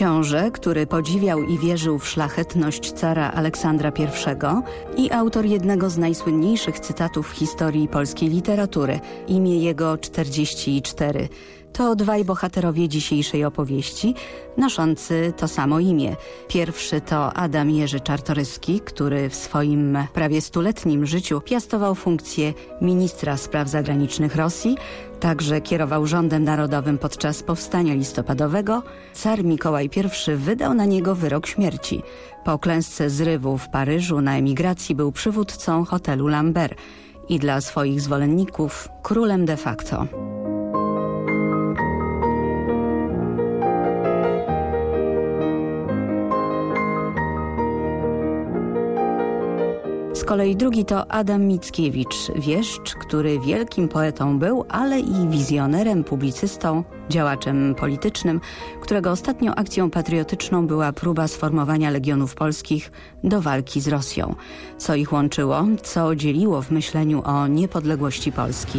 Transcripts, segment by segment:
Książę, który podziwiał i wierzył w szlachetność cara Aleksandra I i autor jednego z najsłynniejszych cytatów w historii polskiej literatury, imię jego 44. To dwaj bohaterowie dzisiejszej opowieści, noszący to samo imię. Pierwszy to Adam Jerzy Czartoryski, który w swoim prawie stuletnim życiu piastował funkcję ministra spraw zagranicznych Rosji, Także kierował rządem narodowym podczas powstania listopadowego. Car Mikołaj I wydał na niego wyrok śmierci. Po klęsce zrywu w Paryżu na emigracji był przywódcą hotelu Lambert i dla swoich zwolenników królem de facto. Kolei drugi to Adam Mickiewicz, wieszcz, który wielkim poetą był, ale i wizjonerem, publicystą, działaczem politycznym, którego ostatnią akcją patriotyczną była próba sformowania Legionów Polskich do walki z Rosją. Co ich łączyło, co dzieliło w myśleniu o niepodległości Polski.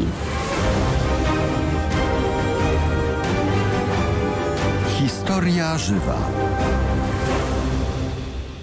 Historia żywa.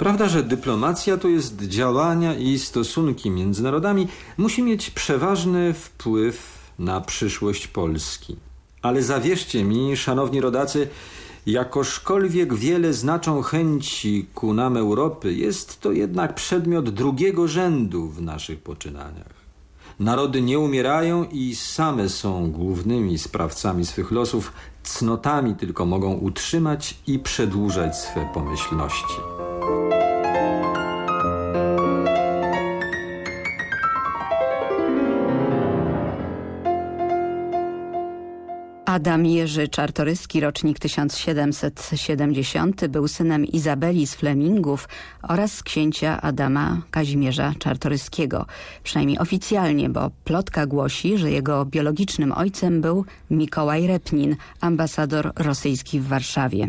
Prawda, że dyplomacja to jest działania i stosunki między narodami, musi mieć przeważny wpływ na przyszłość Polski. Ale zawierzcie mi, szanowni rodacy, jakożkolwiek wiele znaczą chęci ku nam Europy, jest to jednak przedmiot drugiego rzędu w naszych poczynaniach. Narody nie umierają i same są głównymi sprawcami swych losów, cnotami tylko mogą utrzymać i przedłużać swe pomyślności. Adam Jerzy Czartoryski, rocznik 1770, był synem Izabeli z Flemingów oraz księcia Adama Kazimierza Czartoryskiego. Przynajmniej oficjalnie, bo plotka głosi, że jego biologicznym ojcem był Mikołaj Repnin, ambasador rosyjski w Warszawie.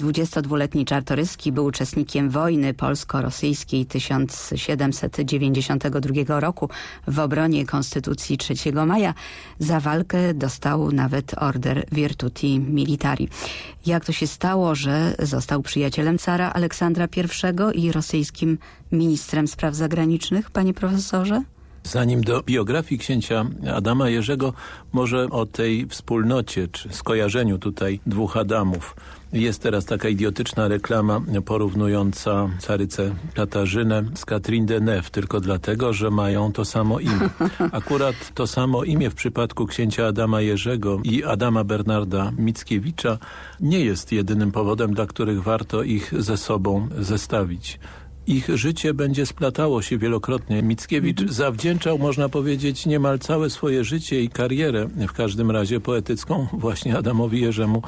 22-letni Czartoryski był uczestnikiem wojny polsko-rosyjskiej 1792 roku w obronie Konstytucji 3 maja. Za walkę dostał nawet order Virtuti Militari. Jak to się stało, że został przyjacielem cara Aleksandra I i rosyjskim ministrem spraw zagranicznych, panie profesorze? Zanim do biografii księcia Adama Jerzego, może o tej wspólnocie, czy skojarzeniu tutaj dwóch Adamów. Jest teraz taka idiotyczna reklama porównująca carycę Katarzynę z Katrin Deneuve, tylko dlatego, że mają to samo imię. Akurat to samo imię w przypadku księcia Adama Jerzego i Adama Bernarda Mickiewicza nie jest jedynym powodem, dla których warto ich ze sobą zestawić ich życie będzie splatało się wielokrotnie. Mickiewicz mhm. zawdzięczał, można powiedzieć, niemal całe swoje życie i karierę, w każdym razie poetycką, właśnie Adamowi Jerzemu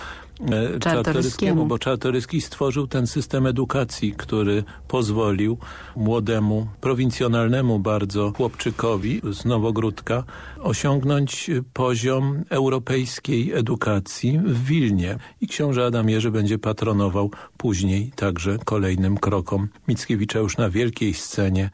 Czartoryskiemu, bo Czartoryski stworzył ten system edukacji, który pozwolił młodemu, prowincjonalnemu bardzo chłopczykowi z Nowogródka osiągnąć poziom europejskiej edukacji w Wilnie. I książę Adam Jerzy będzie patronował później także kolejnym krokom Mickiewicza już na wielkiej scenie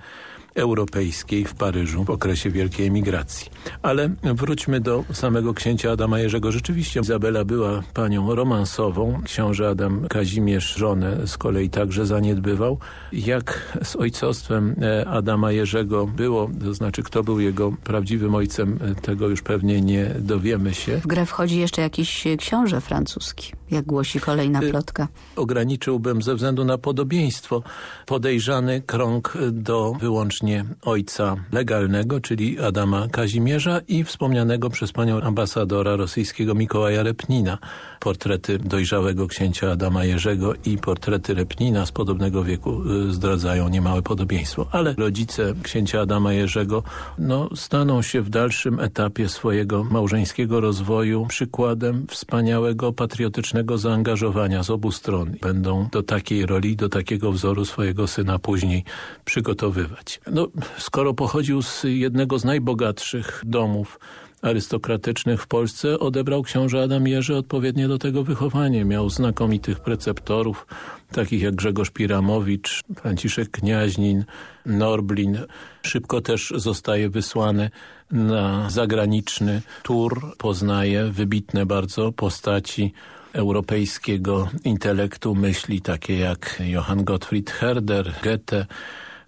europejskiej w Paryżu w okresie wielkiej emigracji. Ale wróćmy do samego księcia Adama Jerzego. Rzeczywiście Izabela była panią romansową. Książę Adam Kazimierz żonę z kolei także zaniedbywał. Jak z ojcostwem e, Adama Jerzego było, to znaczy kto był jego prawdziwym ojcem, e, tego już pewnie nie dowiemy się. W grę wchodzi jeszcze jakiś książę francuski, jak głosi kolejna e, plotka. Ograniczyłbym ze względu na podobieństwo podejrzany krąg do wyłącznie właśnie ojca legalnego, czyli Adama Kazimierza i wspomnianego przez panią ambasadora rosyjskiego Mikołaja Repnina. Portrety dojrzałego księcia Adama Jerzego i portrety Repnina z podobnego wieku y, zdradzają niemałe podobieństwo. Ale rodzice księcia Adama Jerzego no, staną się w dalszym etapie swojego małżeńskiego rozwoju przykładem wspaniałego patriotycznego zaangażowania z obu stron. Będą do takiej roli, do takiego wzoru swojego syna później przygotowywać. No, skoro pochodził z jednego z najbogatszych domów arystokratycznych w Polsce odebrał książę Adam Jerzy odpowiednie do tego wychowanie. Miał znakomitych preceptorów, takich jak Grzegorz Piramowicz, Franciszek Kniaźnin, Norblin. Szybko też zostaje wysłany na zagraniczny tour. Poznaje wybitne bardzo postaci europejskiego intelektu myśli, takie jak Johann Gottfried Herder, Goethe,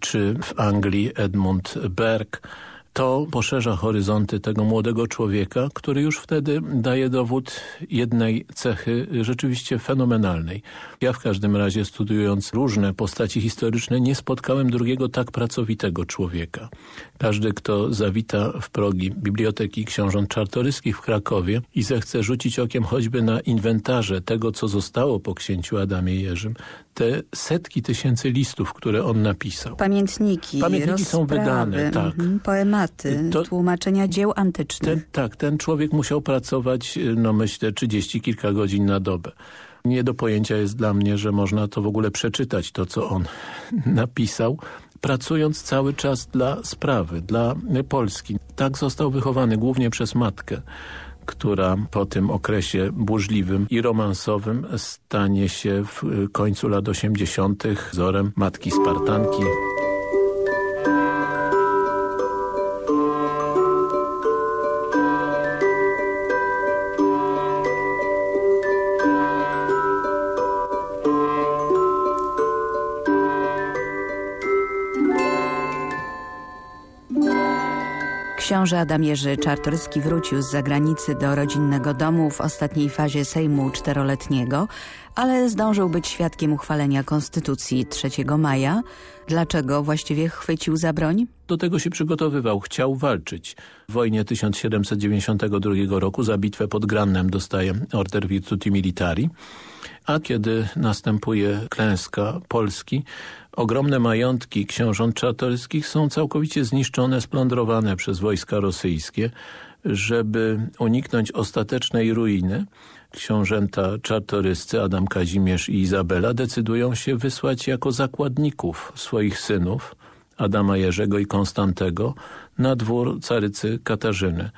czy w Anglii Edmund Berg to poszerza horyzonty tego młodego człowieka, który już wtedy daje dowód jednej cechy rzeczywiście fenomenalnej. Ja w każdym razie studiując różne postaci historyczne nie spotkałem drugiego tak pracowitego człowieka. Każdy, kto zawita w progi Biblioteki Książąt Czartoryskich w Krakowie i zechce rzucić okiem choćby na inwentarze tego, co zostało po księciu Adamie Jerzym, te setki tysięcy listów, które on napisał. Pamiętniki, Pamiętniki są wydane, tak. Mhm, poematy, to, tłumaczenia dzieł antycznych. Ten, tak, ten człowiek musiał pracować, no myślę, trzydzieści kilka godzin na dobę. Nie do pojęcia jest dla mnie, że można to w ogóle przeczytać, to co on napisał, pracując cały czas dla sprawy, dla Polski. Tak został wychowany głównie przez matkę która po tym okresie burzliwym i romansowym stanie się w końcu lat 80. wzorem matki Spartanki. Książę Adam Jerzy Czartoryski wrócił z zagranicy do rodzinnego domu w ostatniej fazie Sejmu czteroletniego, ale zdążył być świadkiem uchwalenia Konstytucji 3 maja. Dlaczego właściwie chwycił za broń? Do tego się przygotowywał, chciał walczyć. W wojnie 1792 roku za bitwę pod Grannem dostaje Order Virtuti Militari, a kiedy następuje klęska Polski, Ogromne majątki książąt czartoryskich są całkowicie zniszczone, splądrowane przez wojska rosyjskie. Żeby uniknąć ostatecznej ruiny, książęta czartoryscy Adam Kazimierz i Izabela decydują się wysłać jako zakładników swoich synów, Adama Jerzego i Konstantego, na dwór carycy Katarzyny,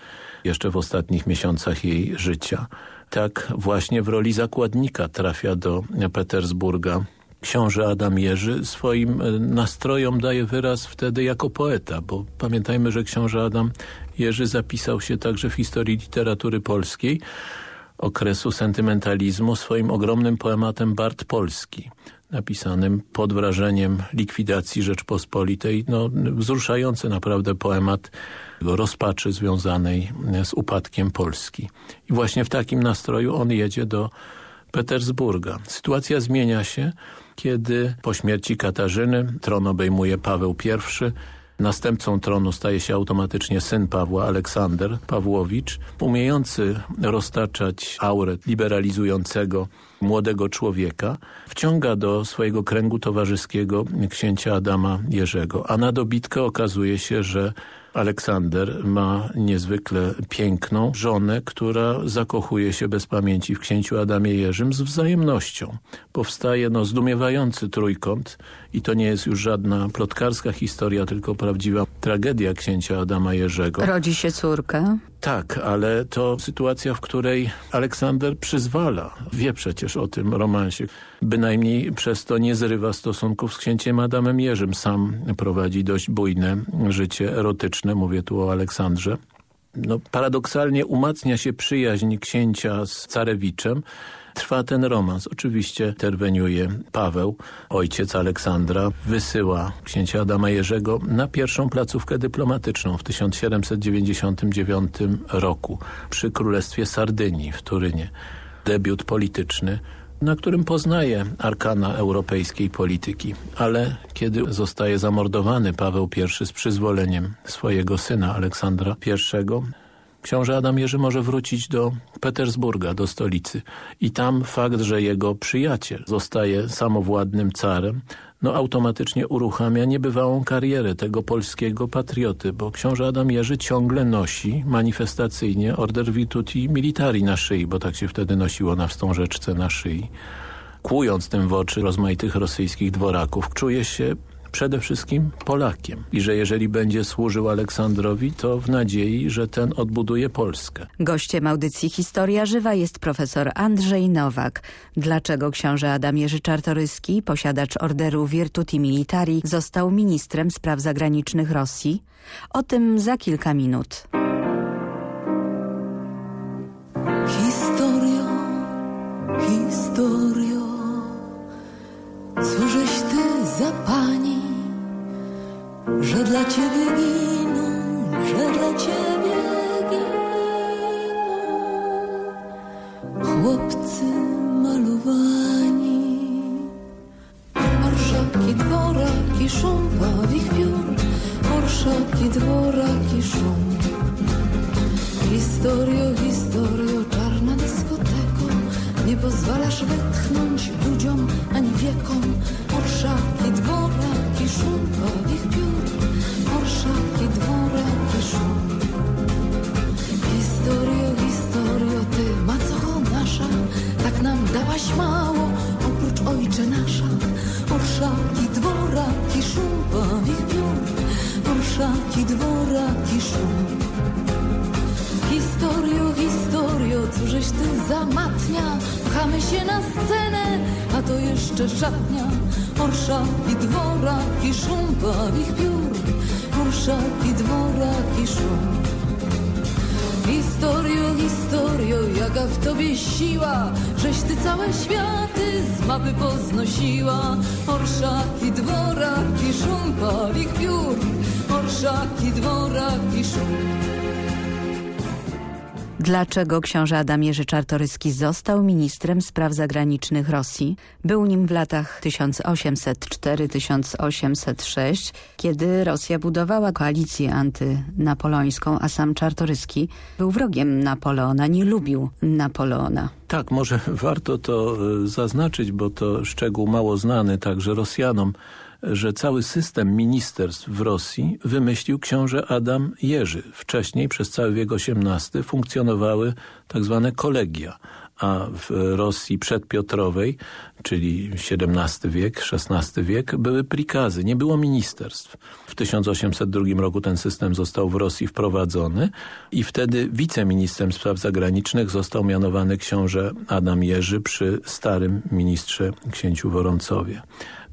jeszcze w ostatnich miesiącach jej życia. Tak właśnie w roli zakładnika trafia do Petersburga książę Adam Jerzy swoim e, nastrojom daje wyraz wtedy jako poeta, bo pamiętajmy, że książę Adam Jerzy zapisał się także w historii literatury polskiej okresu sentymentalizmu swoim ogromnym poematem Bart Polski, napisanym pod wrażeniem likwidacji Rzeczpospolitej. No, wzruszający naprawdę poemat rozpaczy związanej z upadkiem Polski. I właśnie w takim nastroju on jedzie do Petersburga. Sytuacja zmienia się, kiedy po śmierci Katarzyny tron obejmuje Paweł I, Następcą tronu staje się automatycznie syn Pawła, Aleksander Pawłowicz, umiejący roztaczać aurę liberalizującego młodego człowieka, wciąga do swojego kręgu towarzyskiego księcia Adama Jerzego. A na dobitkę okazuje się, że Aleksander ma niezwykle piękną żonę, która zakochuje się bez pamięci w księciu Adamie Jerzym z wzajemnością. Powstaje no, zdumiewający trójkąt i to nie jest już żadna plotkarska historia, tylko prawdziwa tragedia księcia Adama Jerzego. Rodzi się córka. Tak, ale to sytuacja, w której Aleksander przyzwala, wie przecież o tym romansie, bynajmniej przez to nie zrywa stosunków z księciem Adamem Jerzym. Sam prowadzi dość bujne życie erotyczne, mówię tu o Aleksandrze. No, paradoksalnie umacnia się przyjaźń księcia z carewiczem, trwa ten romans. Oczywiście interweniuje Paweł, ojciec Aleksandra, wysyła księcia Adama Jerzego na pierwszą placówkę dyplomatyczną w 1799 roku przy Królestwie Sardynii w Turynie. Debiut polityczny na którym poznaje arkana europejskiej polityki. Ale kiedy zostaje zamordowany Paweł I z przyzwoleniem swojego syna Aleksandra I, książę Adam Jerzy może wrócić do Petersburga, do stolicy. I tam fakt, że jego przyjaciel zostaje samowładnym carem, no automatycznie uruchamia niebywałą karierę tego polskiego patrioty, bo książę Adam Jerzy ciągle nosi manifestacyjnie Order Virtuti Militari na szyi, bo tak się wtedy nosiło na wstążeczce na szyi. Kłując tym w oczy rozmaitych rosyjskich dworaków, czuje się przede wszystkim Polakiem i że jeżeli będzie służył Aleksandrowi, to w nadziei, że ten odbuduje Polskę. Gościem audycji Historia Żywa jest profesor Andrzej Nowak. Dlaczego książę Adam Jerzy Czartoryski, posiadacz orderu Virtuti Militari, został ministrem spraw zagranicznych Rosji? O tym za kilka minut. Że dla ciebie giną, że dla ciebie giną. Chłopcy malowani. Orszaki, dworaki, szum pawich piór, orszaki, dworaki, szum. Historio, historio, czarna dyskoteko. Nie pozwalasz wytchnąć ludziom ani wiekom. Orszaki, dworaki, szum ich piór Orszaki, dworaki, szum Historio, historio, ty macocho nasza Tak nam dałaś mało, oprócz ojcze nasza. Orszaki, dworaki, szum ich piór Orszaki, dworaki, szum Historio, historio, cóżeś ty zamatnia Pchamy się na scenę, a to jeszcze szatnia Orszaki, dworaki, szum ich piór Orszaki, dworaki, szum. Historio, historio, jaka w tobie siła Żeś ty całe światy z mapy poznosiła. Orszaki, dworaki, szum ich piór Orszaki, dworaki, szum Dlaczego książę Adam Jerzy Czartoryski został ministrem spraw zagranicznych Rosji? Był nim w latach 1804-1806, kiedy Rosja budowała koalicję antynapolońską, a sam Czartoryski był wrogiem Napoleona, nie lubił Napoleona. Tak, może warto to e, zaznaczyć, bo to szczegół mało znany także Rosjanom że cały system ministerstw w Rosji wymyślił książę Adam Jerzy. Wcześniej, przez cały wiek XVIII, funkcjonowały tak zwane kolegia, a w Rosji przedpiotrowej, czyli XVII wiek, XVI wiek, były prikazy, nie było ministerstw. W 1802 roku ten system został w Rosji wprowadzony i wtedy wiceministrem spraw zagranicznych został mianowany książę Adam Jerzy przy starym ministrze księciu Woroncowie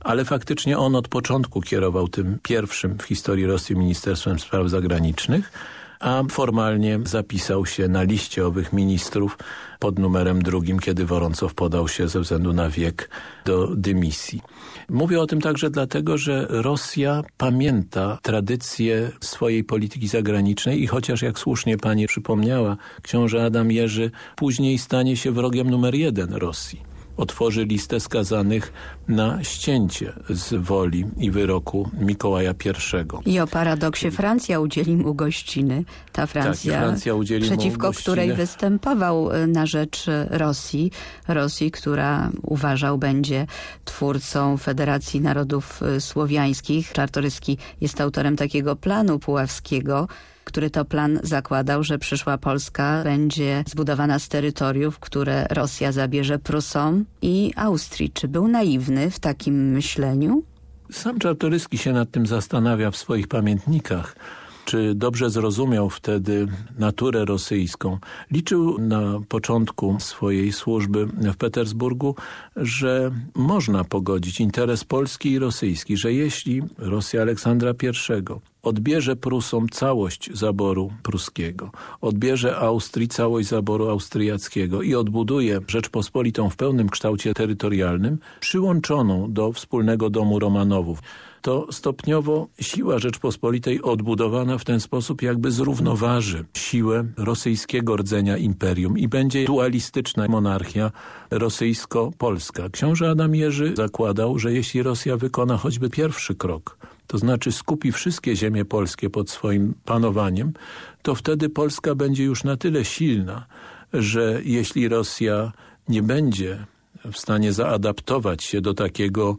ale faktycznie on od początku kierował tym pierwszym w historii Rosji Ministerstwem Spraw Zagranicznych, a formalnie zapisał się na liście owych ministrów pod numerem drugim, kiedy Woroncow podał się ze względu na wiek do dymisji. Mówię o tym także dlatego, że Rosja pamięta tradycję swojej polityki zagranicznej i chociaż, jak słusznie pani przypomniała, książę Adam Jerzy później stanie się wrogiem numer jeden Rosji otworzy listę skazanych na ścięcie z woli i wyroku Mikołaja I. I o paradoksie Francja udzieli mu gościny. Ta Francja, tak, Francja przeciwko której występował e, na rzecz Rosji. Rosji, która uważał będzie twórcą Federacji Narodów e, Słowiańskich. Czartoryski jest autorem takiego planu puławskiego, który to plan zakładał, że przyszła Polska będzie zbudowana z terytoriów, które Rosja zabierze Prusom i Austrii. Czy był naiwny w takim myśleniu? Sam Czartoryski się nad tym zastanawia w swoich pamiętnikach czy dobrze zrozumiał wtedy naturę rosyjską. Liczył na początku swojej służby w Petersburgu, że można pogodzić interes polski i rosyjski, że jeśli Rosja Aleksandra I odbierze Prusom całość zaboru pruskiego, odbierze Austrii całość zaboru austriackiego i odbuduje Rzeczpospolitą w pełnym kształcie terytorialnym, przyłączoną do wspólnego domu Romanowów to stopniowo siła Rzeczpospolitej odbudowana w ten sposób jakby zrównoważy siłę rosyjskiego rdzenia imperium i będzie dualistyczna monarchia rosyjsko-polska. Książę Adam Jerzy zakładał, że jeśli Rosja wykona choćby pierwszy krok, to znaczy skupi wszystkie ziemie polskie pod swoim panowaniem, to wtedy Polska będzie już na tyle silna, że jeśli Rosja nie będzie w stanie zaadaptować się do takiego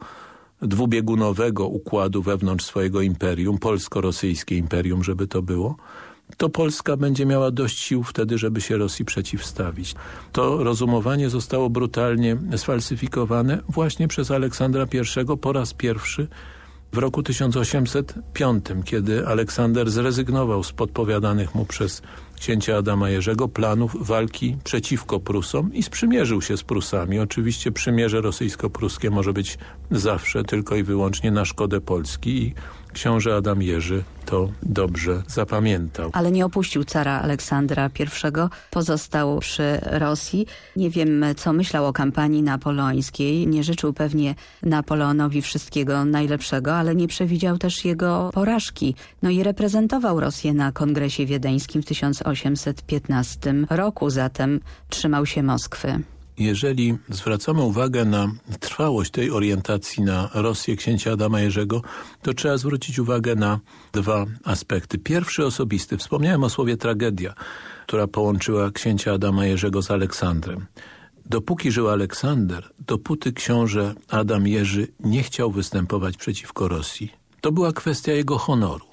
dwubiegunowego układu wewnątrz swojego imperium, polsko-rosyjskie imperium, żeby to było, to Polska będzie miała dość sił wtedy, żeby się Rosji przeciwstawić. To rozumowanie zostało brutalnie sfalsyfikowane właśnie przez Aleksandra I po raz pierwszy w roku 1805, kiedy Aleksander zrezygnował z podpowiadanych mu przez księcia Adama Jerzego planów walki przeciwko Prusom i sprzymierzył się z Prusami. Oczywiście przymierze rosyjsko-pruskie może być zawsze tylko i wyłącznie na szkodę Polski i książę Adam Jerzy to dobrze zapamiętał. Ale nie opuścił cara Aleksandra I, pozostał przy Rosji. Nie wiem, co myślał o kampanii napoleońskiej. Nie życzył pewnie Napoleonowi wszystkiego najlepszego, ale nie przewidział też jego porażki. No i reprezentował Rosję na kongresie wiedeńskim w 1815 roku, zatem trzymał się Moskwy. Jeżeli zwracamy uwagę na trwałość tej orientacji na Rosję księcia Adama Jerzego, to trzeba zwrócić uwagę na dwa aspekty. Pierwszy osobisty. Wspomniałem o słowie tragedia, która połączyła księcia Adama Jerzego z Aleksandrem. Dopóki żył Aleksander, dopóty książę Adam Jerzy nie chciał występować przeciwko Rosji. To była kwestia jego honoru.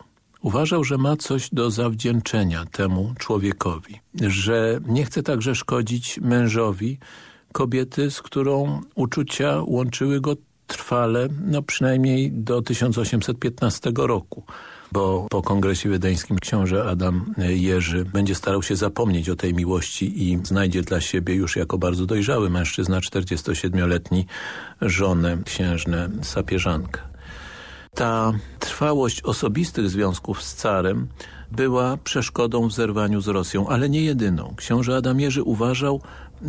Uważał, że ma coś do zawdzięczenia temu człowiekowi, że nie chce także szkodzić mężowi, kobiety, z którą uczucia łączyły go trwale, no przynajmniej do 1815 roku bo po kongresie wiedeńskim książę Adam Jerzy będzie starał się zapomnieć o tej miłości i znajdzie dla siebie już jako bardzo dojrzały mężczyzna 47-letni żonę księżnę Sapieżankę. Ta trwałość osobistych związków z carem była przeszkodą w zerwaniu z Rosją, ale nie jedyną. Książę Adam Jerzy uważał,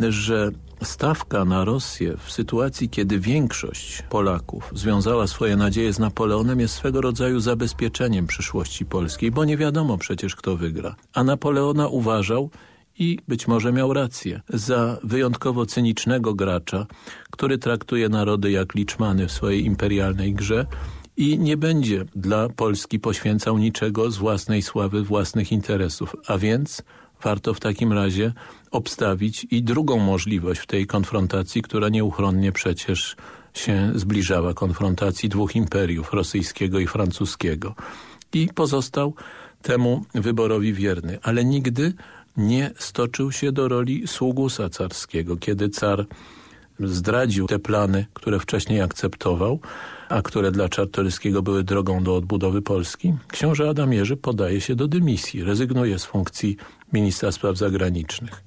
że stawka na Rosję w sytuacji, kiedy większość Polaków związała swoje nadzieje z Napoleonem jest swego rodzaju zabezpieczeniem przyszłości polskiej, bo nie wiadomo przecież kto wygra. A Napoleona uważał i być może miał rację, za wyjątkowo cynicznego gracza, który traktuje narody jak liczmany w swojej imperialnej grze i nie będzie dla Polski poświęcał niczego z własnej sławy, własnych interesów, a więc warto w takim razie obstawić i drugą możliwość w tej konfrontacji, która nieuchronnie przecież się zbliżała, konfrontacji dwóch imperiów, rosyjskiego i francuskiego. I pozostał temu wyborowi wierny, ale nigdy nie stoczył się do roli sługusa carskiego, kiedy car zdradził te plany, które wcześniej akceptował, a które dla Czartoryskiego były drogą do odbudowy Polski, książę Adam Jerzy podaje się do dymisji, rezygnuje z funkcji ministra spraw zagranicznych.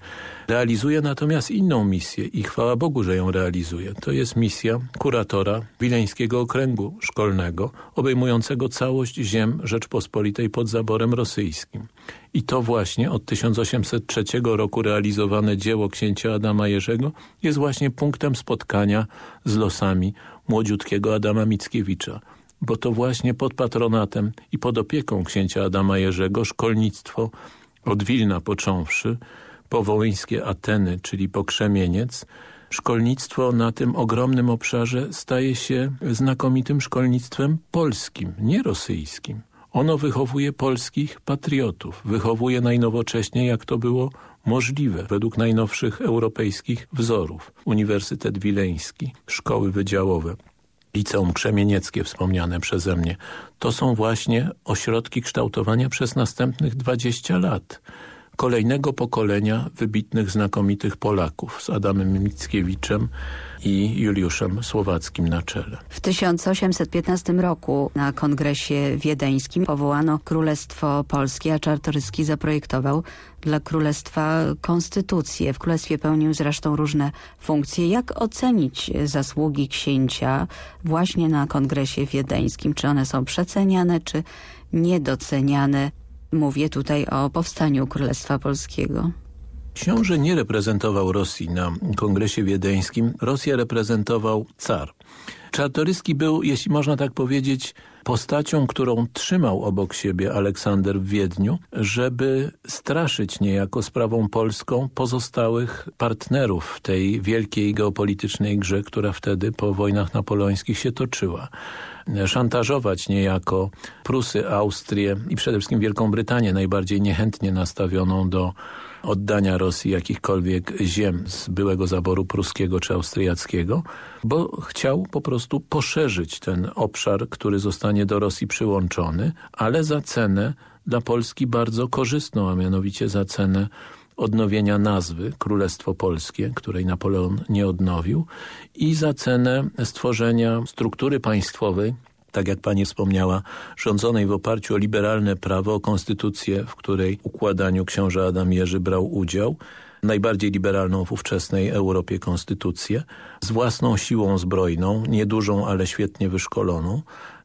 Realizuje natomiast inną misję i chwała Bogu, że ją realizuje. To jest misja kuratora Wileńskiego Okręgu Szkolnego, obejmującego całość ziem Rzeczpospolitej pod zaborem rosyjskim. I to właśnie od 1803 roku realizowane dzieło księcia Adama Jerzego jest właśnie punktem spotkania z losami młodziutkiego Adama Mickiewicza, bo to właśnie pod patronatem i pod opieką księcia Adama Jerzego szkolnictwo od Wilna począwszy, po wołyńskie Ateny, czyli po Krzemieniec, szkolnictwo na tym ogromnym obszarze staje się znakomitym szkolnictwem polskim, nie rosyjskim. Ono wychowuje polskich patriotów, wychowuje najnowocześniej, jak to było możliwe, według najnowszych europejskich wzorów. Uniwersytet Wileński, szkoły wydziałowe, Liceum Krzemienieckie wspomniane przeze mnie. To są właśnie ośrodki kształtowania przez następnych 20 lat kolejnego pokolenia wybitnych, znakomitych Polaków z Adamem Mickiewiczem i Juliuszem Słowackim na czele. W 1815 roku na kongresie wiedeńskim powołano Królestwo Polskie, a Czartoryski zaprojektował dla Królestwa konstytucję. W Królestwie pełnił zresztą różne funkcje. Jak ocenić zasługi księcia właśnie na kongresie wiedeńskim? Czy one są przeceniane, czy niedoceniane. Mówię tutaj o powstaniu Królestwa Polskiego. Książę nie reprezentował Rosji na kongresie wiedeńskim. Rosję reprezentował car. Czartoryski był, jeśli można tak powiedzieć, postacią, którą trzymał obok siebie Aleksander w Wiedniu, żeby straszyć niejako sprawą polską pozostałych partnerów w tej wielkiej geopolitycznej grze, która wtedy po wojnach napoleońskich się toczyła. Szantażować niejako Prusy, Austrię i przede wszystkim Wielką Brytanię, najbardziej niechętnie nastawioną do oddania Rosji jakichkolwiek ziem z byłego zaboru pruskiego czy austriackiego, bo chciał po prostu poszerzyć ten obszar, który zostanie do Rosji przyłączony, ale za cenę dla Polski bardzo korzystną, a mianowicie za cenę odnowienia nazwy Królestwo Polskie, której Napoleon nie odnowił i za cenę stworzenia struktury państwowej, tak jak pani wspomniała, rządzonej w oparciu o liberalne prawo, o konstytucję, w której układaniu książę Adam Jerzy brał udział, najbardziej liberalną w ówczesnej Europie konstytucję, z własną siłą zbrojną, niedużą, ale świetnie wyszkoloną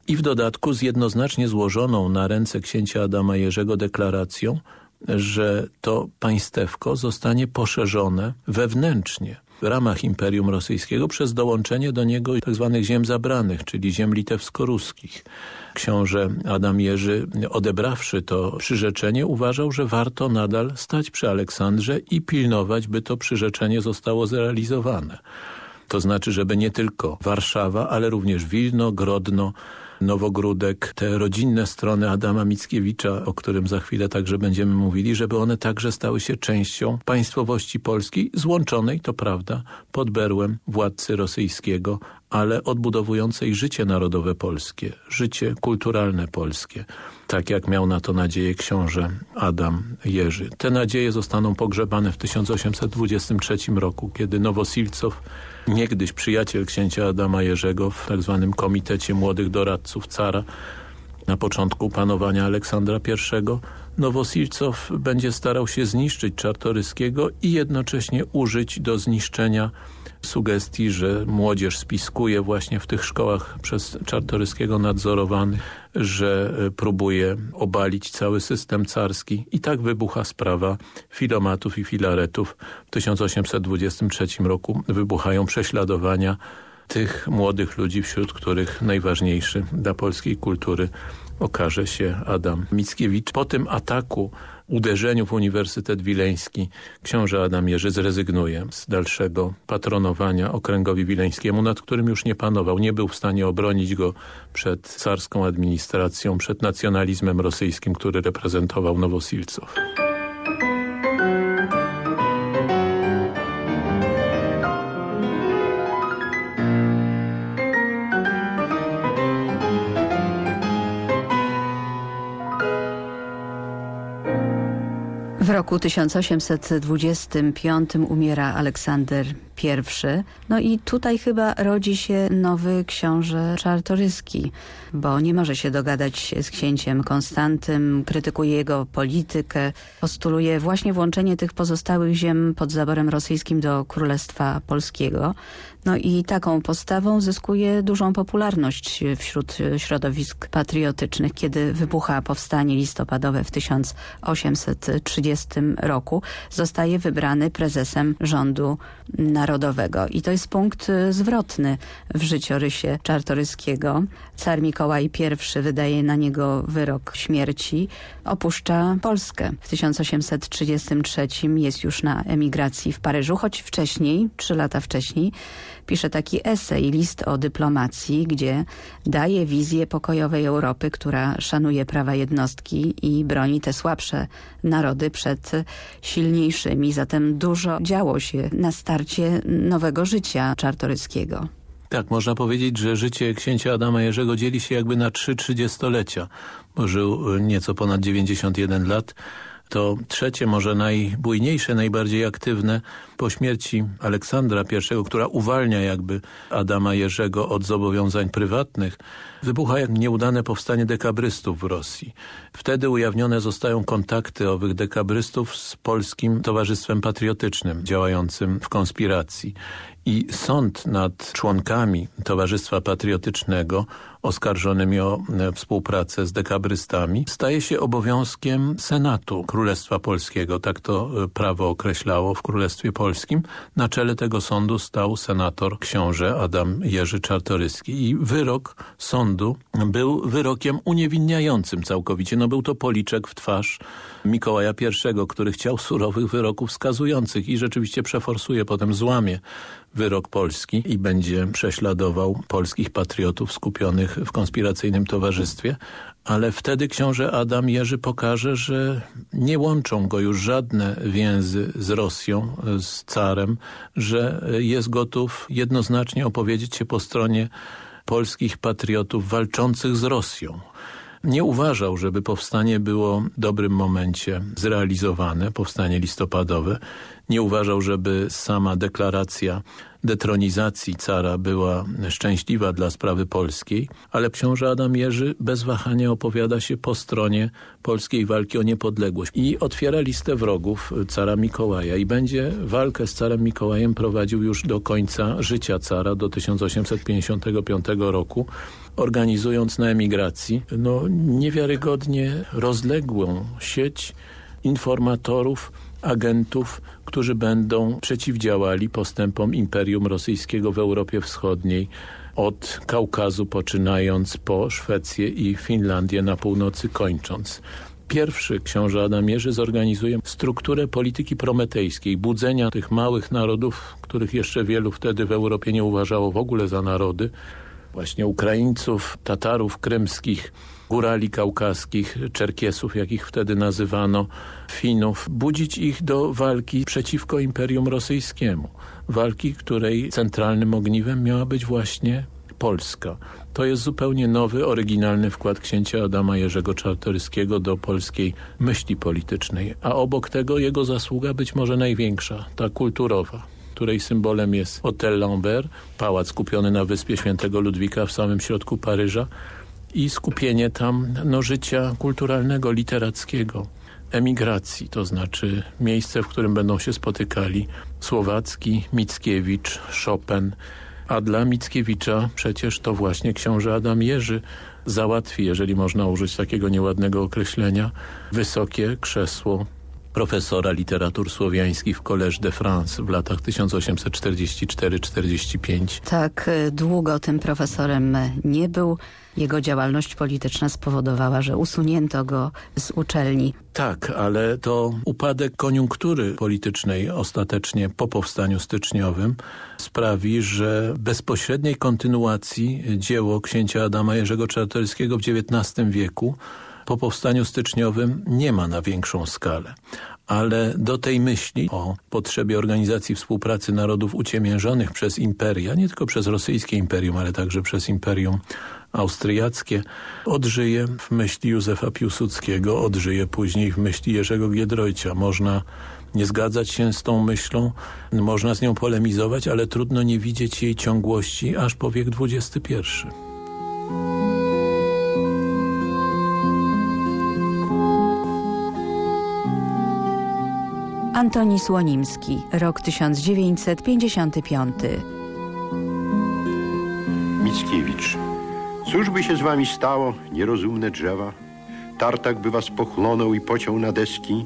i w dodatku z jednoznacznie złożoną na ręce księcia Adama Jerzego deklaracją, że to państewko zostanie poszerzone wewnętrznie w ramach Imperium Rosyjskiego przez dołączenie do niego tzw. Tak ziem zabranych, czyli ziem litewsko-ruskich. Książę Adam Jerzy, odebrawszy to przyrzeczenie, uważał, że warto nadal stać przy Aleksandrze i pilnować, by to przyrzeczenie zostało zrealizowane. To znaczy, żeby nie tylko Warszawa, ale również Wilno, Grodno, Nowogródek, te rodzinne strony Adama Mickiewicza, o którym za chwilę także będziemy mówili, żeby one także stały się częścią państwowości polskiej, złączonej, to prawda, pod berłem władcy rosyjskiego, ale odbudowującej życie narodowe polskie, życie kulturalne polskie, tak jak miał na to nadzieję książę Adam Jerzy. Te nadzieje zostaną pogrzebane w 1823 roku, kiedy Nowosilcow niegdyś przyjaciel księcia Adama Jerzego w. Tak Komitecie Młodych Doradców Cara na początku panowania Aleksandra I, Nowosilcow będzie starał się zniszczyć Czartoryskiego i jednocześnie użyć do zniszczenia sugestii, że młodzież spiskuje właśnie w tych szkołach przez Czartoryskiego nadzorowanych, że e, próbuje obalić cały system carski i tak wybucha sprawa filomatów i filaretów. W 1823 roku wybuchają prześladowania tych młodych ludzi, wśród których najważniejszy dla polskiej kultury okaże się Adam Mickiewicz. Po tym ataku uderzeniu w Uniwersytet Wileński książę Adam Jerzy zrezygnuje z dalszego patronowania okręgowi wileńskiemu, nad którym już nie panował. Nie był w stanie obronić go przed carską administracją, przed nacjonalizmem rosyjskim, który reprezentował Nowosilcow. Roku 1825 umiera Aleksander I. No i tutaj chyba rodzi się nowy książę Czartoryski, bo nie może się dogadać z księciem Konstantym, krytykuje jego politykę, postuluje właśnie włączenie tych pozostałych ziem pod zaborem rosyjskim do Królestwa Polskiego. No i taką postawą zyskuje dużą popularność wśród środowisk patriotycznych, kiedy wybucha powstanie listopadowe w 1830 roku. Zostaje wybrany prezesem rządu narodowego. I to jest punkt zwrotny w życiorysie Czartoryskiego. Car Mikołaj I wydaje na niego wyrok śmierci. Opuszcza Polskę. W 1833 jest już na emigracji w Paryżu, choć wcześniej, trzy lata wcześniej, pisze taki esej, list o dyplomacji, gdzie daje wizję pokojowej Europy, która szanuje prawa jednostki i broni te słabsze narody przed silniejszymi. Zatem dużo działo się na starcie nowego życia czartoryskiego. Tak, można powiedzieć, że życie księcia Adama Jerzego dzieli się jakby na trzy trzydziestolecia, bo żył nieco ponad 91 lat, to trzecie, może najbujniejsze, najbardziej aktywne po śmierci Aleksandra I, która uwalnia jakby Adama Jerzego od zobowiązań prywatnych, wybucha jak nieudane powstanie dekabrystów w Rosji. Wtedy ujawnione zostają kontakty owych dekabrystów z Polskim Towarzystwem Patriotycznym działającym w konspiracji i sąd nad członkami Towarzystwa Patriotycznego oskarżonymi o e, współpracę z dekabrystami staje się obowiązkiem Senatu Królestwa Polskiego. Tak to e, prawo określało w Królestwie Polskim. Na czele tego sądu stał senator książę Adam Jerzy Czartoryski i wyrok sądu był wyrokiem uniewinniającym całkowicie. No był to policzek w twarz Mikołaja I, który chciał surowych wyroków skazujących i rzeczywiście przeforsuje, potem złamie wyrok polski i będzie prześladował polskich patriotów skupionych w konspiracyjnym towarzystwie, ale wtedy książę Adam Jerzy pokaże, że nie łączą go już żadne więzy z Rosją, z carem, że jest gotów jednoznacznie opowiedzieć się po stronie polskich patriotów walczących z Rosją. Nie uważał, żeby powstanie było w dobrym momencie zrealizowane, powstanie listopadowe. Nie uważał, żeby sama deklaracja detronizacji cara była szczęśliwa dla sprawy polskiej, ale książę Adam Jerzy bez wahania opowiada się po stronie polskiej walki o niepodległość i otwiera listę wrogów cara Mikołaja. I będzie walkę z carem Mikołajem prowadził już do końca życia cara, do 1855 roku, organizując na emigracji no, niewiarygodnie rozległą sieć informatorów, agentów, którzy będą przeciwdziałali postępom Imperium Rosyjskiego w Europie Wschodniej, od Kaukazu poczynając po Szwecję i Finlandię na północy kończąc. Pierwszy książę Adam Jerzy zorganizuje strukturę polityki prometejskiej, budzenia tych małych narodów, których jeszcze wielu wtedy w Europie nie uważało w ogóle za narody, właśnie Ukraińców, Tatarów krymskich, górali kaukaskich, Czerkiesów, jak ich wtedy nazywano, Finów, budzić ich do walki przeciwko Imperium Rosyjskiemu. Walki, której centralnym ogniwem miała być właśnie Polska. To jest zupełnie nowy, oryginalny wkład księcia Adama Jerzego Czartoryskiego do polskiej myśli politycznej, a obok tego jego zasługa być może największa, ta kulturowa której symbolem jest Hotel Lambert, pałac kupiony na wyspie Świętego Ludwika w samym środku Paryża, i skupienie tam no, życia kulturalnego, literackiego, emigracji, to znaczy miejsce, w którym będą się spotykali Słowacki, Mickiewicz, Chopin, a dla Mickiewicza przecież to właśnie książę Adam Jerzy załatwi, jeżeli można użyć takiego nieładnego określenia, wysokie krzesło profesora literatur słowiańskich w Collège de France w latach 1844-45. Tak e, długo tym profesorem nie był. Jego działalność polityczna spowodowała, że usunięto go z uczelni. Tak, ale to upadek koniunktury politycznej ostatecznie po powstaniu styczniowym sprawi, że bezpośredniej kontynuacji dzieło księcia Adama Jerzego Czartoryskiego w XIX wieku po powstaniu styczniowym nie ma na większą skalę. Ale do tej myśli o potrzebie organizacji współpracy narodów uciemiężonych przez imperia, nie tylko przez rosyjskie imperium, ale także przez imperium austriackie, odżyje w myśli Józefa Piłsudskiego, odżyje później w myśli Jerzego Giedroycia. Można nie zgadzać się z tą myślą, można z nią polemizować, ale trudno nie widzieć jej ciągłości aż po wiek XXI. Antoni Słonimski, rok 1955. Mickiewicz. Cóż by się z wami stało, nierozumne drzewa? Tartak by was pochlonął i pociął na deski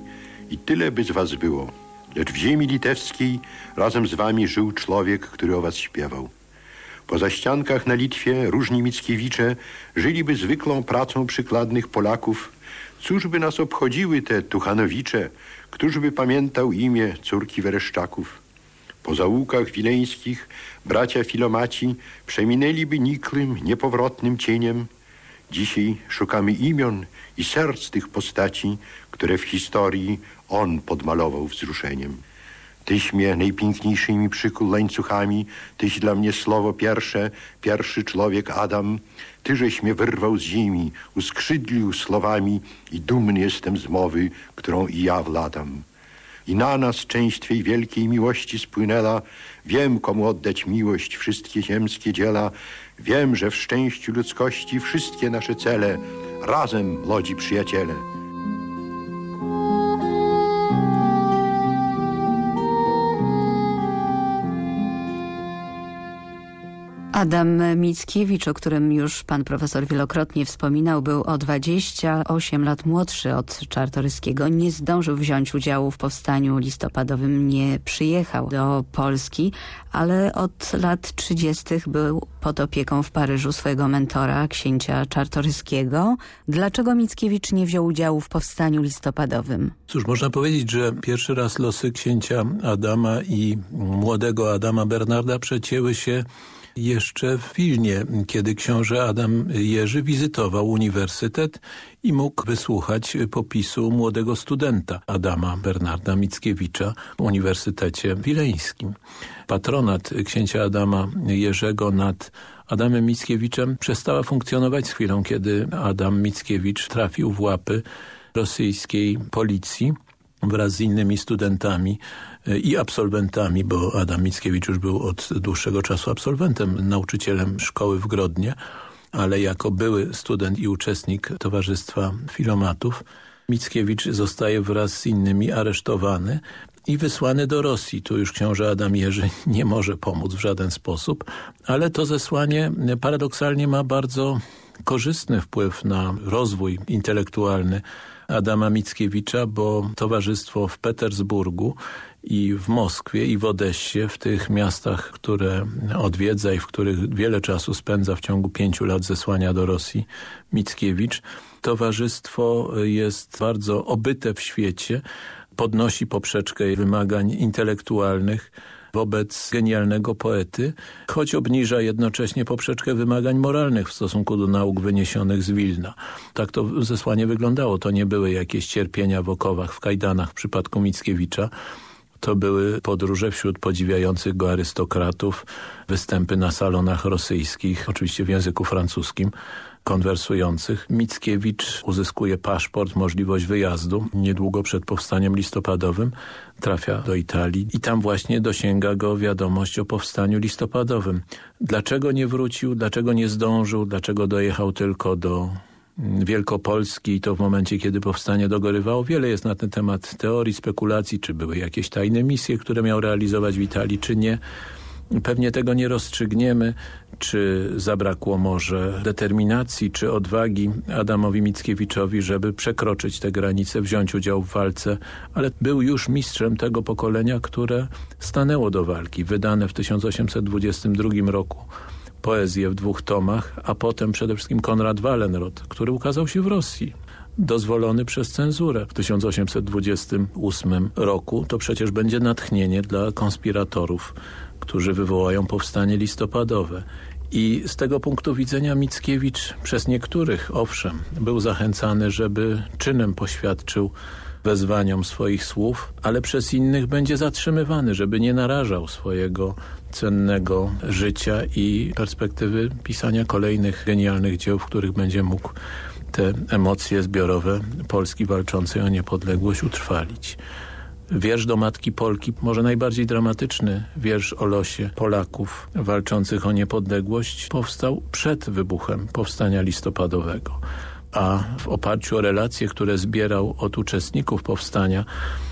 i tyle by z was było. Lecz w ziemi litewskiej razem z wami żył człowiek, który o was śpiewał. Po zaściankach na Litwie różni Mickiewicze żyliby zwykłą pracą przykładnych Polaków. Cóż by nas obchodziły te Tuchanowicze, Któż by pamiętał imię córki Wereszczaków? Po zaułkach wileńskich bracia filomaci przeminęliby niklym, niepowrotnym cieniem. Dzisiaj szukamy imion i serc tych postaci, które w historii on podmalował wzruszeniem. Tyś mnie najpiękniejszymi przykul łańcuchami, tyś dla mnie słowo pierwsze, pierwszy człowiek Adam, tyżeś mnie wyrwał z ziemi, uskrzydlił słowami i dumny jestem z mowy, którą i ja wladam. i na nas część Twej wielkiej miłości spłynęła. Wiem, komu oddać miłość, wszystkie ziemskie dziela. Wiem, że w szczęściu ludzkości wszystkie nasze cele razem, młodzi przyjaciele. Adam Mickiewicz, o którym już pan profesor wielokrotnie wspominał, był o 28 lat młodszy od Czartoryskiego. Nie zdążył wziąć udziału w powstaniu listopadowym, nie przyjechał do Polski, ale od lat 30. był pod opieką w Paryżu swojego mentora, księcia Czartoryskiego. Dlaczego Mickiewicz nie wziął udziału w powstaniu listopadowym? Cóż, można powiedzieć, że pierwszy raz losy księcia Adama i młodego Adama Bernarda przecięły się jeszcze w Wilnie, kiedy książę Adam Jerzy wizytował uniwersytet i mógł wysłuchać popisu młodego studenta Adama Bernarda Mickiewicza w Uniwersytecie Wileńskim. Patronat księcia Adama Jerzego nad Adamem Mickiewiczem przestała funkcjonować z chwilą, kiedy Adam Mickiewicz trafił w łapy rosyjskiej policji wraz z innymi studentami i absolwentami, bo Adam Mickiewicz już był od dłuższego czasu absolwentem, nauczycielem szkoły w Grodnie, ale jako były student i uczestnik Towarzystwa Filomatów, Mickiewicz zostaje wraz z innymi aresztowany i wysłany do Rosji. Tu już książę Adam Jerzy nie może pomóc w żaden sposób, ale to zesłanie paradoksalnie ma bardzo korzystny wpływ na rozwój intelektualny Adama Mickiewicza, bo towarzystwo w Petersburgu i w Moskwie i w Odessie, w tych miastach, które odwiedza i w których wiele czasu spędza w ciągu pięciu lat zesłania do Rosji Mickiewicz. Towarzystwo jest bardzo obyte w świecie, podnosi poprzeczkę wymagań intelektualnych, wobec genialnego poety, choć obniża jednocześnie poprzeczkę wymagań moralnych w stosunku do nauk wyniesionych z Wilna. Tak to zesłanie wyglądało. To nie były jakieś cierpienia w okowach, w kajdanach w przypadku Mickiewicza. To były podróże wśród podziwiających go arystokratów, występy na salonach rosyjskich, oczywiście w języku francuskim, konwersujących. Mickiewicz uzyskuje paszport, możliwość wyjazdu niedługo przed powstaniem listopadowym. Trafia do Italii i tam właśnie dosięga go wiadomość o powstaniu listopadowym. Dlaczego nie wrócił, dlaczego nie zdążył, dlaczego dojechał tylko do Wielkopolski i to w momencie, kiedy powstanie dogorywało. Wiele jest na ten temat teorii, spekulacji, czy były jakieś tajne misje, które miał realizować w Italii, czy nie. Pewnie tego nie rozstrzygniemy, czy zabrakło może determinacji, czy odwagi Adamowi Mickiewiczowi, żeby przekroczyć te granice, wziąć udział w walce, ale był już mistrzem tego pokolenia, które stanęło do walki. Wydane w 1822 roku poezję w dwóch tomach, a potem przede wszystkim Konrad Wallenrod, który ukazał się w Rosji dozwolony przez cenzurę w 1828 roku. To przecież będzie natchnienie dla konspiratorów, którzy wywołają powstanie listopadowe. I z tego punktu widzenia Mickiewicz przez niektórych, owszem, był zachęcany, żeby czynem poświadczył wezwaniom swoich słów, ale przez innych będzie zatrzymywany, żeby nie narażał swojego cennego życia i perspektywy pisania kolejnych genialnych dzieł, w których będzie mógł te emocje zbiorowe Polski walczącej o niepodległość utrwalić. Wiersz do Matki Polki, może najbardziej dramatyczny wiersz o losie Polaków walczących o niepodległość, powstał przed wybuchem powstania listopadowego. A w oparciu o relacje, które zbierał od uczestników powstania,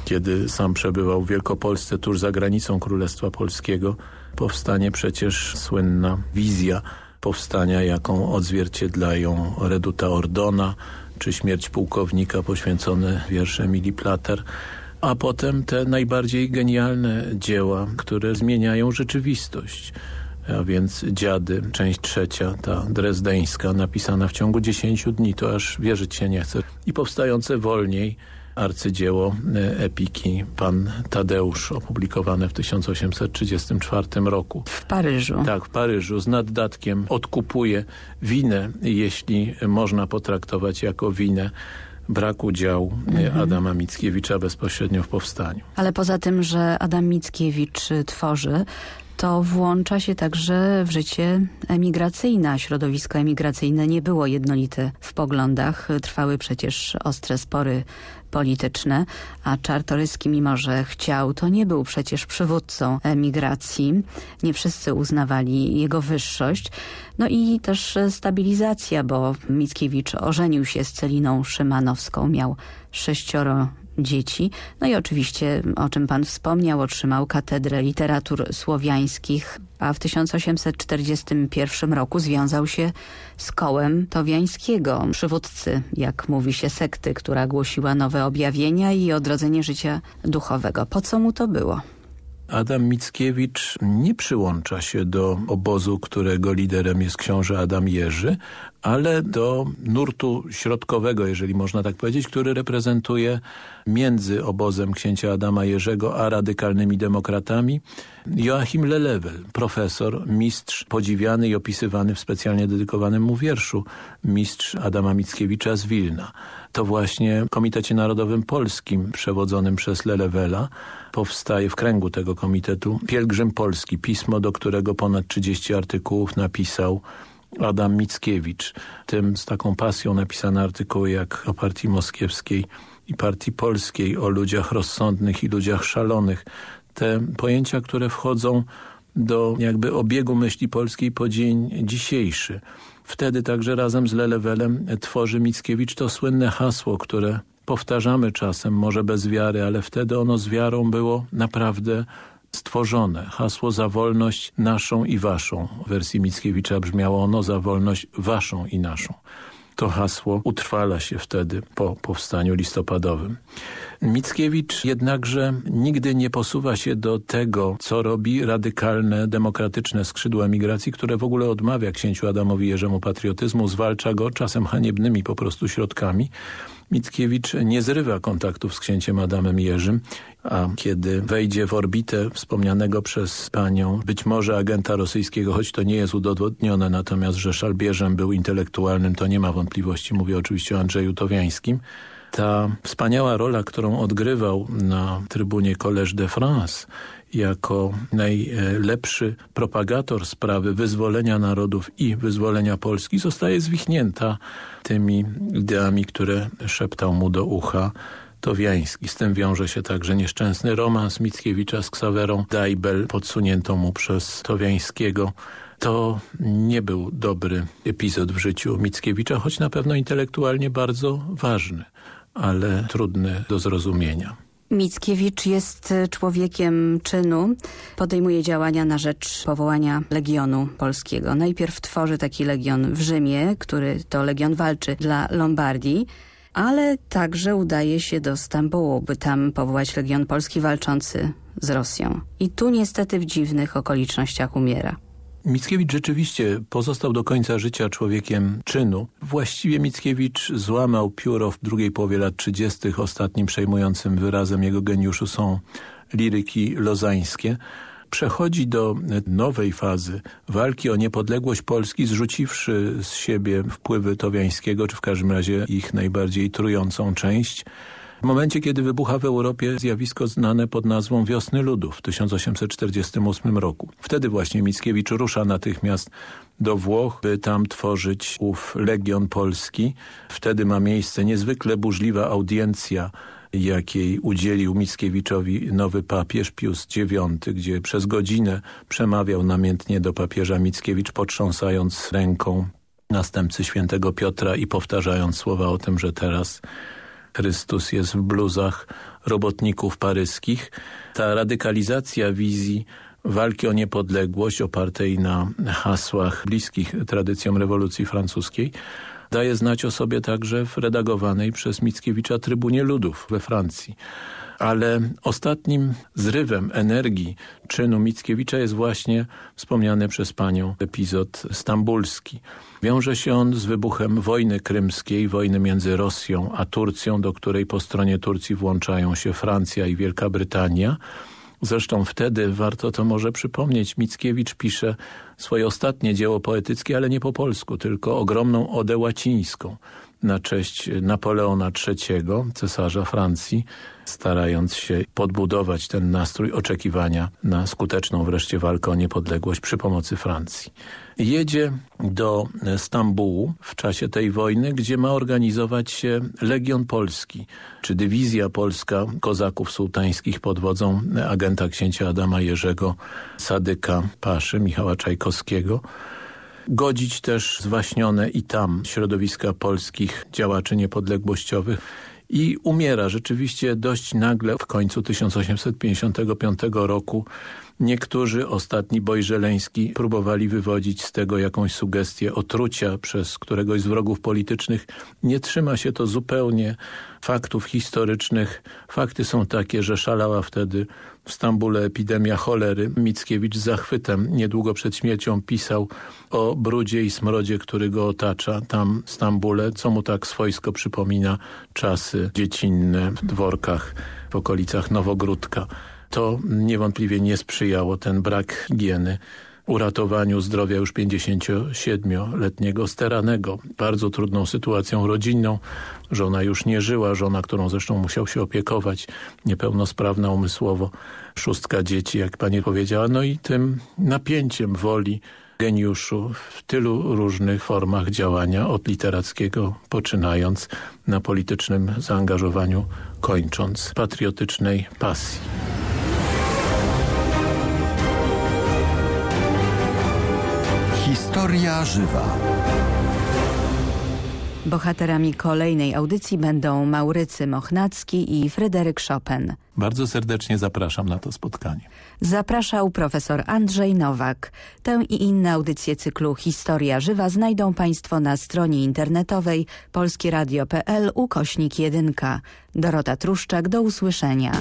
kiedy sam przebywał w Wielkopolsce tuż za granicą Królestwa Polskiego, powstanie przecież słynna wizja powstania, jaką odzwierciedlają Reduta Ordona, czy Śmierć pułkownika poświęcone wierszem Emilii Plater, a potem te najbardziej genialne dzieła, które zmieniają rzeczywistość. A więc Dziady, część trzecia, ta drezdeńska, napisana w ciągu dziesięciu dni, to aż wierzyć się nie chce. I powstające wolniej arcydzieło e, epiki Pan Tadeusz, opublikowane w 1834 roku. W Paryżu. Tak, w Paryżu, z naddatkiem odkupuje winę, jeśli można potraktować jako winę brak udziału e, mhm. Adama Mickiewicza bezpośrednio w powstaniu. Ale poza tym, że Adam Mickiewicz tworzy, to włącza się także w życie emigracyjne. Środowisko emigracyjne nie było jednolite w poglądach. Trwały przecież ostre spory polityczne, a Czartoryski, mimo że chciał, to nie był przecież przywódcą emigracji. Nie wszyscy uznawali jego wyższość. No i też stabilizacja, bo Mickiewicz ożenił się z Celiną Szymanowską, miał sześcioro dzieci. No i oczywiście, o czym pan wspomniał, otrzymał katedrę literatur słowiańskich, a w 1841 roku związał się z kołem Towiańskiego, przywódcy, jak mówi się, sekty, która głosiła nowe objawienia i odrodzenie życia duchowego. Po co mu to było? Adam Mickiewicz nie przyłącza się do obozu, którego liderem jest książę Adam Jerzy, ale do nurtu środkowego, jeżeli można tak powiedzieć, który reprezentuje między obozem księcia Adama Jerzego a radykalnymi demokratami Joachim Lelewel, profesor, mistrz podziwiany i opisywany w specjalnie dedykowanym mu wierszu, mistrz Adama Mickiewicza z Wilna. To właśnie w Komitecie Narodowym Polskim przewodzonym przez Lelewela powstaje w kręgu tego komitetu Pielgrzym Polski, pismo, do którego ponad 30 artykułów napisał Adam Mickiewicz. Tym z taką pasją napisane artykuły jak o partii moskiewskiej i partii polskiej, o ludziach rozsądnych i ludziach szalonych. Te pojęcia, które wchodzą do jakby obiegu myśli polskiej po dzień dzisiejszy. Wtedy także razem z Lelewelem tworzy Mickiewicz to słynne hasło, które powtarzamy czasem, może bez wiary, ale wtedy ono z wiarą było naprawdę stworzone. Hasło za wolność naszą i waszą. W wersji Mickiewicza brzmiało ono za wolność waszą i naszą. To hasło utrwala się wtedy po powstaniu listopadowym. Mickiewicz jednakże nigdy nie posuwa się do tego, co robi radykalne, demokratyczne skrzydło emigracji, które w ogóle odmawia księciu Adamowi Jerzemu patriotyzmu, zwalcza go czasem haniebnymi po prostu środkami. Mickiewicz nie zrywa kontaktów z księciem Adamem Jerzym, a kiedy wejdzie w orbitę wspomnianego przez panią, być może agenta rosyjskiego, choć to nie jest udowodnione, natomiast że Szalbierzem był intelektualnym, to nie ma wątpliwości, mówię oczywiście o Andrzeju Towiańskim, ta wspaniała rola, którą odgrywał na trybunie Collège de France jako najlepszy propagator sprawy wyzwolenia narodów i wyzwolenia Polski zostaje zwichnięta tymi ideami, które szeptał mu do ucha Towiański. Z tym wiąże się także nieszczęsny romans Mickiewicza z Ksawerą Dajbel, podsuniętą mu przez Towiańskiego. To nie był dobry epizod w życiu Mickiewicza, choć na pewno intelektualnie bardzo ważny ale trudny do zrozumienia. Mickiewicz jest człowiekiem czynu, podejmuje działania na rzecz powołania Legionu Polskiego. Najpierw tworzy taki legion w Rzymie, który to legion walczy dla Lombardii, ale także udaje się do Stambułu, by tam powołać Legion Polski walczący z Rosją. I tu niestety w dziwnych okolicznościach umiera. Mickiewicz rzeczywiście pozostał do końca życia człowiekiem czynu. Właściwie Mickiewicz złamał pióro w drugiej połowie lat 30. Ostatnim przejmującym wyrazem jego geniuszu są liryki lozańskie. Przechodzi do nowej fazy walki o niepodległość Polski, zrzuciwszy z siebie wpływy Towiańskiego, czy w każdym razie ich najbardziej trującą część – w momencie, kiedy wybucha w Europie zjawisko znane pod nazwą Wiosny Ludów w 1848 roku. Wtedy właśnie Mickiewicz rusza natychmiast do Włoch, by tam tworzyć ów Legion Polski. Wtedy ma miejsce niezwykle burzliwa audiencja jakiej udzielił Mickiewiczowi nowy papież Pius IX, gdzie przez godzinę przemawiał namiętnie do papieża Mickiewicz, potrząsając ręką następcy świętego Piotra i powtarzając słowa o tym, że teraz Chrystus jest w bluzach robotników paryskich. Ta radykalizacja wizji walki o niepodległość opartej na hasłach bliskich tradycjom rewolucji francuskiej daje znać o sobie także w redagowanej przez Mickiewicza Trybunie Ludów we Francji. Ale ostatnim zrywem energii czynu Mickiewicza jest właśnie wspomniany przez panią epizod stambulski. Wiąże się on z wybuchem wojny krymskiej, wojny między Rosją a Turcją, do której po stronie Turcji włączają się Francja i Wielka Brytania. Zresztą wtedy, warto to może przypomnieć, Mickiewicz pisze swoje ostatnie dzieło poetyckie, ale nie po polsku, tylko ogromną odę łacińską na cześć Napoleona III, cesarza Francji, starając się podbudować ten nastrój oczekiwania na skuteczną wreszcie walkę o niepodległość przy pomocy Francji. Jedzie do Stambułu w czasie tej wojny, gdzie ma organizować się Legion Polski, czy dywizja polska kozaków sułtańskich pod wodzą agenta księcia Adama Jerzego Sadyka Paszy, Michała Czajkowskiego, godzić też zwaśnione i tam środowiska polskich działaczy niepodległościowych i umiera rzeczywiście dość nagle w końcu 1855 roku. Niektórzy, ostatni Boj Żeleński, próbowali wywodzić z tego jakąś sugestię otrucia przez któregoś z wrogów politycznych. Nie trzyma się to zupełnie faktów historycznych. Fakty są takie, że szalała wtedy w Stambule epidemia cholery. Mickiewicz z zachwytem niedługo przed śmiercią pisał o brudzie i smrodzie, który go otacza tam w Stambule, co mu tak swojsko przypomina czasy dziecinne w dworkach w okolicach Nowogródka. To niewątpliwie nie sprzyjało ten brak higieny uratowaniu zdrowia już 57-letniego steranego. Bardzo trudną sytuacją rodzinną. Żona już nie żyła, żona, którą zresztą musiał się opiekować, niepełnosprawna umysłowo, szóstka dzieci, jak pani powiedziała. No i tym napięciem woli geniuszu w tylu różnych formach działania, od literackiego poczynając, na politycznym zaangażowaniu kończąc, patriotycznej pasji. Historia żywa. Bohaterami kolejnej audycji będą Maurycy Mochnacki i Fryderyk Chopin. Bardzo serdecznie zapraszam na to spotkanie. Zapraszał profesor Andrzej Nowak. Tę i inne audycje cyklu Historia Żywa znajdą Państwo na stronie internetowej polskieradio.pl ukośnik 1. Dorota Truszczak, do usłyszenia.